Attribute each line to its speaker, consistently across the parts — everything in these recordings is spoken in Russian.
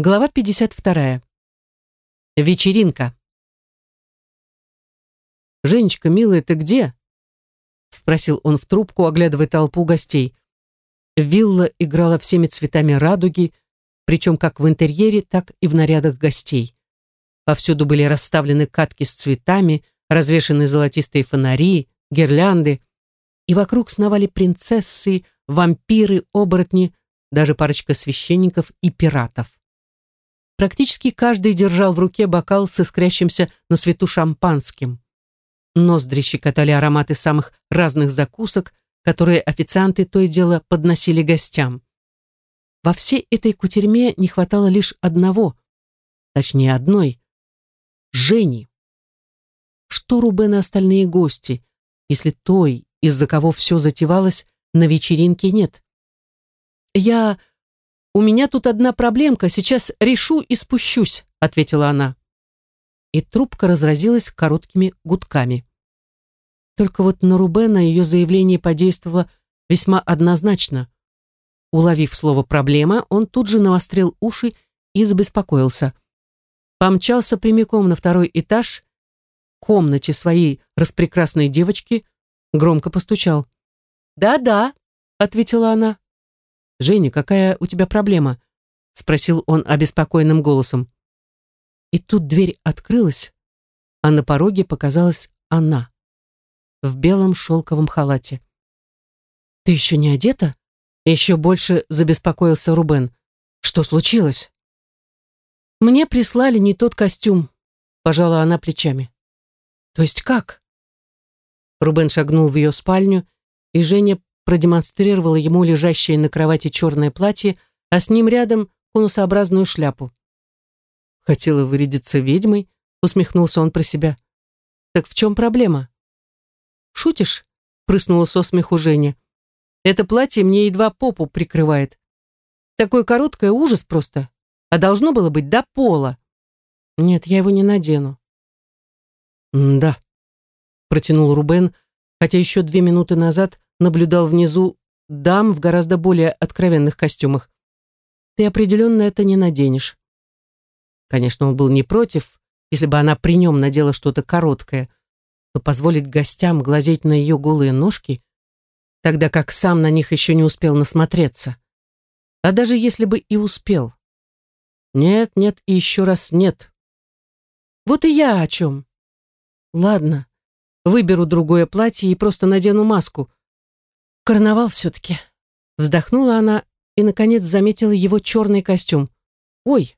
Speaker 1: Глава 52. Вечеринка. «Женечка, милая, ты где?» Спросил он в трубку, оглядывая толпу гостей. Вилла играла всеми цветами радуги, причем как в интерьере, так и в нарядах гостей. Повсюду были расставлены катки с цветами, развешаны золотистые фонари, гирлянды, и вокруг сновали принцессы, вампиры, оборотни, даже парочка священников и пиратов. Практически каждый держал в руке бокал с искрящимся на свету шампанским. Ноздри щекотали ароматы самых разных закусок, которые официанты то и дело подносили гостям. Во всей этой кутерьме не хватало лишь одного, точнее одной, Жени. Что Рубен и остальные гости, если той, из-за кого все затевалось, на вечеринке нет? Я «У меня тут одна проблемка, сейчас решу и спущусь», — ответила она. И трубка разразилась короткими гудками. Только вот на Рубена ее заявление подействовало весьма однозначно. Уловив слово «проблема», он тут же навострил уши и забеспокоился. Помчался прямиком на второй этаж, в комнате своей распрекрасной девочки, громко постучал. «Да-да», — ответила она. «Женя, какая у тебя проблема?» — спросил он обеспокоенным голосом. И тут дверь открылась, а на пороге показалась она в белом шелковом халате. «Ты еще не одета?» Еще больше забеспокоился Рубен. «Что случилось?» «Мне прислали не тот костюм», — пожала она плечами. «То есть как?» Рубен шагнул в ее спальню, и Женя продемонстрировала ему лежащее на кровати черное платье, а с ним рядом конусообразную шляпу. Хотела вырядиться ведьмой, усмехнулся он про себя. Так в чем проблема? Шутишь? Прыснула со смеху Женя. Это платье мне едва попу прикрывает. Такое короткое ужас просто. А должно было быть до пола. Нет, я его не надену. да, протянул Рубен, хотя еще две минуты назад наблюдал внизу дам в гораздо более откровенных костюмах. Ты определенно это не наденешь. Конечно, он был не против, если бы она при нем надела что-то короткое, но позволить гостям глазеть на ее голые ножки, тогда как сам на них еще не успел насмотреться. А даже если бы и успел. Нет, нет и еще раз нет. Вот и я о чем. Ладно, выберу другое платье и просто надену маску, Карнавал все-таки. Вздохнула она и, наконец, заметила его черный костюм. «Ой,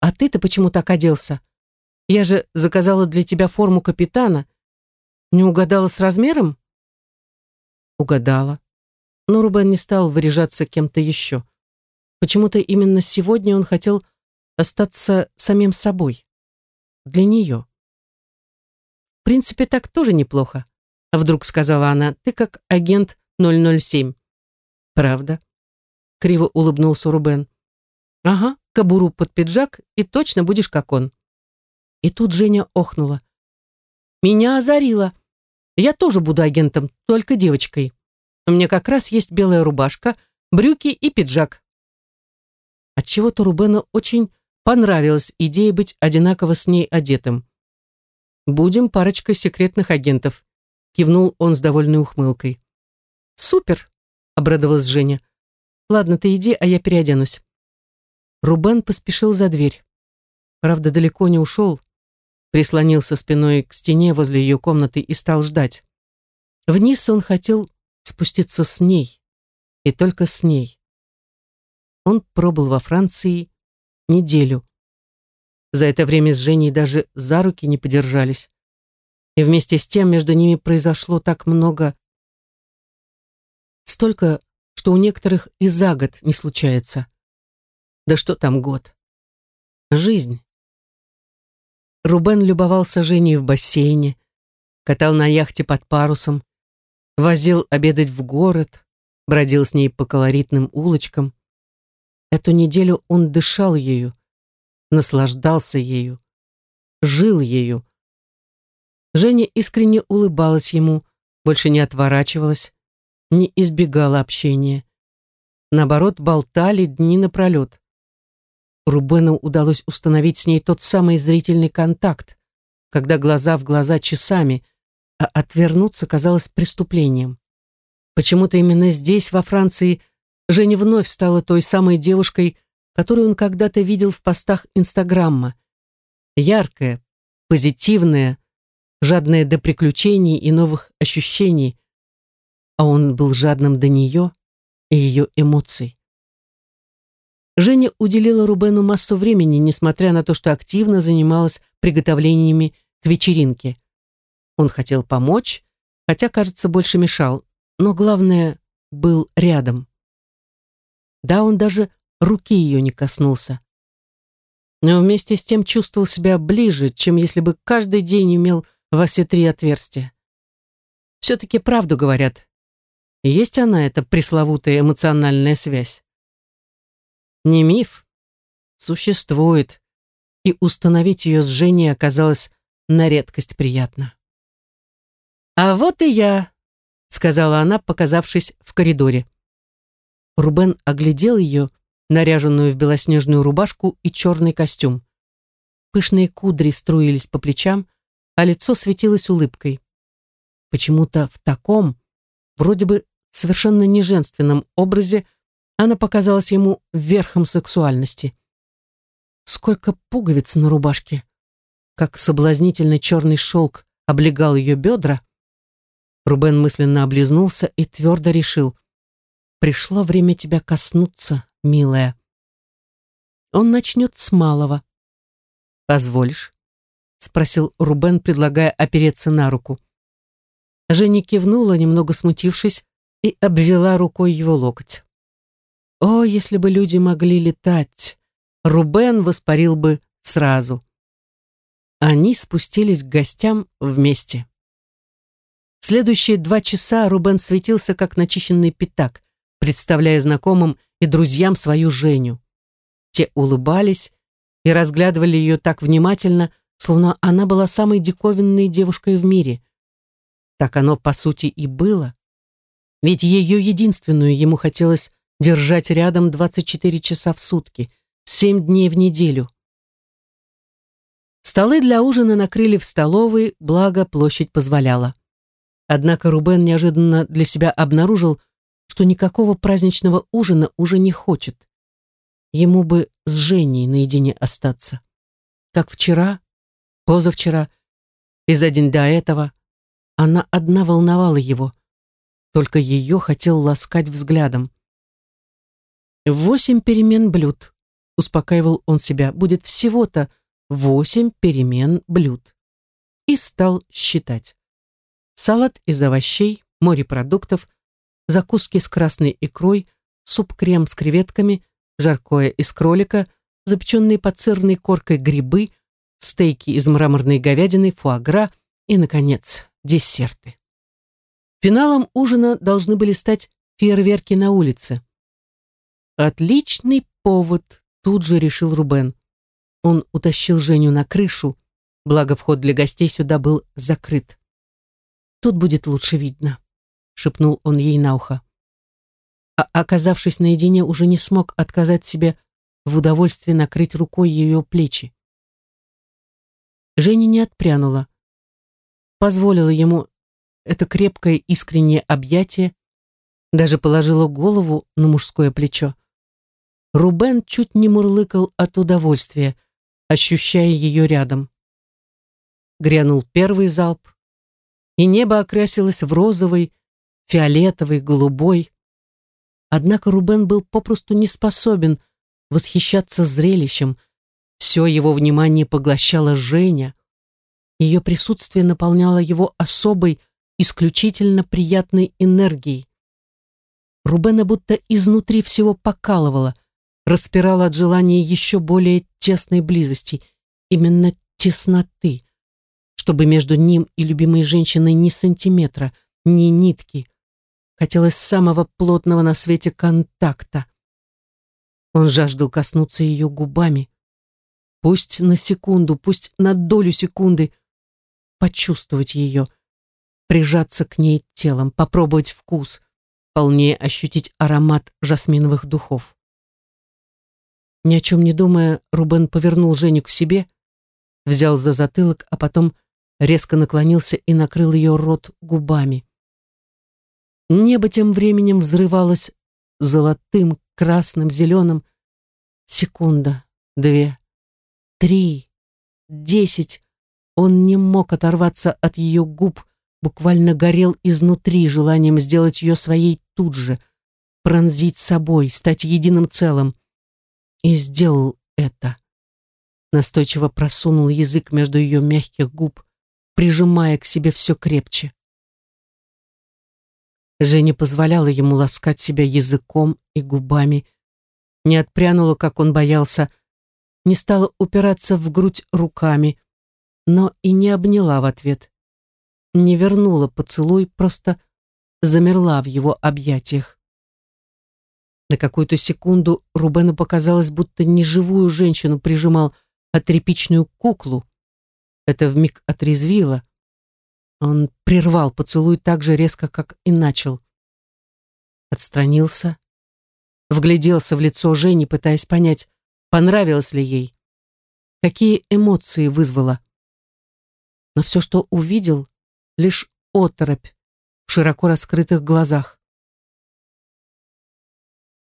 Speaker 1: а ты-то почему так оделся? Я же заказала для тебя форму капитана. Не угадала с размером?» Угадала. Но Рубен не стал выряжаться кем-то еще. Почему-то именно сегодня он хотел остаться самим собой. Для нее. В принципе, так тоже неплохо. Вдруг сказала она, ты как агент 007. Правда? Криво улыбнулся Рубен. Ага, кобуру под пиджак, и точно будешь как он. И тут Женя охнула. Меня озарило. Я тоже буду агентом, только девочкой. У меня как раз есть белая рубашка, брюки и пиджак. Отчего-то Рубену очень понравилась идея быть одинаково с ней одетым. «Будем парочкой секретных агентов», кивнул он с довольной ухмылкой. «Супер!» — обрадовалась Женя. «Ладно, ты иди, а я переоденусь». Рубен поспешил за дверь. Правда, далеко не ушел. Прислонился спиной к стене возле ее комнаты и стал ждать. Вниз он хотел спуститься с ней. И только с ней. Он пробыл во Франции неделю. За это время с Женей даже за руки не подержались. И вместе с тем между ними произошло так много Столько, что у некоторых и за год не случается. Да что там год? Жизнь. Рубен любовался Женей в бассейне, катал на яхте под парусом, возил обедать в город, бродил с ней по колоритным улочкам. Эту неделю он дышал ею, наслаждался ею, жил ею. Женя искренне улыбалась ему, больше не отворачивалась, не избегала общения. Наоборот, болтали дни напролет. Рубену удалось установить с ней тот самый зрительный контакт, когда глаза в глаза часами, а отвернуться казалось преступлением. Почему-то именно здесь, во Франции, Женя вновь стала той самой девушкой, которую он когда-то видел в постах Инстаграмма. Яркая, позитивная, жадная до приключений и новых ощущений, а он был жадным до нее и ее эмоций. Женя уделила Рубену массу времени, несмотря на то, что активно занималась приготовлениями к вечеринке. Он хотел помочь, хотя, кажется, больше мешал, но главное, был рядом. Да, он даже руки ее не коснулся. Но вместе с тем чувствовал себя ближе, чем если бы каждый день имел во все три отверстия. Все-таки правду говорят. Есть она, эта пресловутая эмоциональная связь. Не миф. Существует. И установить ее с Женей оказалось на редкость приятно. «А вот и я», — сказала она, показавшись в коридоре. Рубен оглядел ее, наряженную в белоснежную рубашку и черный костюм. Пышные кудри струились по плечам, а лицо светилось улыбкой. Почему-то в таком, вроде бы совершенно неженственном образе, она показалась ему верхом сексуальности. Сколько пуговиц на рубашке! Как соблазнительный черный шелк облегал ее бедра. Рубен мысленно облизнулся и твердо решил — Пришло время тебя коснуться, милая. Он начнет с малого. Позволишь? Спросил Рубен, предлагая опереться на руку. Женя кивнула, немного смутившись, и обвела рукой его локоть. О, если бы люди могли летать! Рубен воспарил бы сразу. Они спустились к гостям вместе. Следующие два часа Рубен светился, как начищенный пятак представляя знакомым и друзьям свою Женю. Те улыбались и разглядывали ее так внимательно, словно она была самой диковинной девушкой в мире. Так оно, по сути, и было. Ведь ее единственную ему хотелось держать рядом 24 часа в сутки, 7 дней в неделю. Столы для ужина накрыли в столовой, благо площадь позволяла. Однако Рубен неожиданно для себя обнаружил, что никакого праздничного ужина уже не хочет. Ему бы с Женей наедине остаться. Как вчера, позавчера и за день до этого она одна волновала его, только ее хотел ласкать взглядом. «Восемь перемен блюд», — успокаивал он себя, — «будет всего-то восемь перемен блюд». И стал считать. Салат из овощей, морепродуктов, закуски с красной икрой, суп-крем с креветками, жаркое из кролика, запеченные под сырной коркой грибы, стейки из мраморной говядины, фуагра и, наконец, десерты. Финалом ужина должны были стать фейерверки на улице. Отличный повод, тут же решил Рубен. Он утащил Женю на крышу, благо вход для гостей сюда был закрыт. Тут будет лучше видно шепнул он ей на ухо. А оказавшись наедине, уже не смог отказать себе в удовольствии накрыть рукой ее плечи. Женя не отпрянула. Позволила ему это крепкое искреннее объятие, даже положила голову на мужское плечо. Рубен чуть не мурлыкал от удовольствия, ощущая ее рядом. Грянул первый залп, и небо окрасилось в розовый, фиолетовый, голубой. Однако Рубен был попросту не способен восхищаться зрелищем. Все его внимание поглощала Женя. Ее присутствие наполняло его особой, исключительно приятной энергией. Рубена будто изнутри всего покалывало, распирало от желания еще более тесной близости, именно тесноты, чтобы между ним и любимой женщиной ни сантиметра, ни нитки, Хотелось самого плотного на свете контакта. Он жаждал коснуться ее губами. Пусть на секунду, пусть на долю секунды почувствовать ее, прижаться к ней телом, попробовать вкус, полнее ощутить аромат жасминовых духов. Ни о чем не думая, Рубен повернул Женю к себе, взял за затылок, а потом резко наклонился и накрыл ее рот губами. Небо тем временем взрывалось золотым, красным, зеленым. Секунда, две, три, десять. Он не мог оторваться от ее губ, буквально горел изнутри желанием сделать ее своей тут же, пронзить собой, стать единым целым. И сделал это. Настойчиво просунул язык между ее мягких губ, прижимая к себе все крепче. Женя позволяла ему ласкать себя языком и губами, не отпрянула, как он боялся, не стала упираться в грудь руками, но и не обняла в ответ. Не вернула поцелуй, просто замерла в его объятиях. На какую-то секунду Рубену показалось, будто неживую женщину прижимал, а тряпичную куклу. Это вмиг отрезвило. Он прервал поцелуй так же резко, как и начал. Отстранился, вгляделся в лицо Жени, пытаясь понять, понравилось ли ей, какие эмоции вызвало. Но все, что увидел, лишь оторопь в широко раскрытых глазах.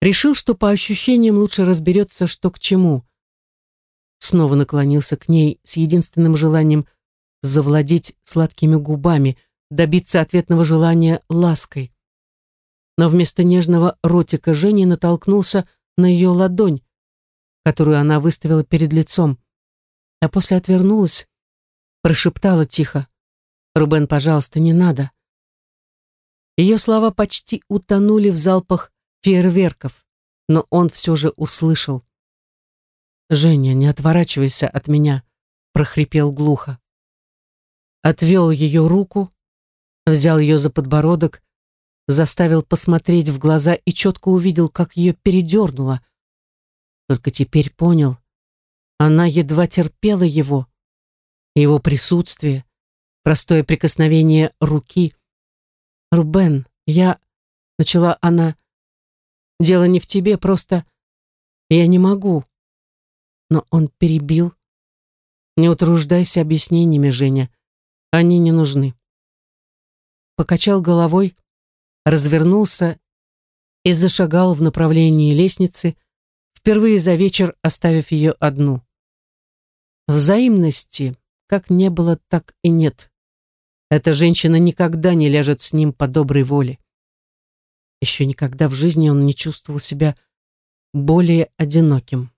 Speaker 1: Решил, что по ощущениям лучше разберется, что к чему. Снова наклонился к ней с единственным желанием завладеть сладкими губами, добиться ответного желания лаской. Но вместо нежного ротика Жени натолкнулся на ее ладонь, которую она выставила перед лицом, а после отвернулась, прошептала тихо. «Рубен, пожалуйста, не надо». Ее слова почти утонули в залпах фейерверков, но он все же услышал. «Женя, не отворачивайся от меня», — прохрипел глухо. Отвел ее руку, взял ее за подбородок, заставил посмотреть в глаза и четко увидел, как ее передернуло. Только теперь понял, она едва терпела его, его присутствие, простое прикосновение руки. «Рубен, я...» — начала она. «Дело не в тебе, просто я не могу». Но он перебил. «Не утруждайся объяснениями, Женя. Они не нужны». Покачал головой, развернулся и зашагал в направлении лестницы, впервые за вечер оставив ее одну. Взаимности как не было, так и нет. Эта женщина никогда не ляжет с ним по доброй воле. Еще никогда в жизни он не чувствовал себя более одиноким.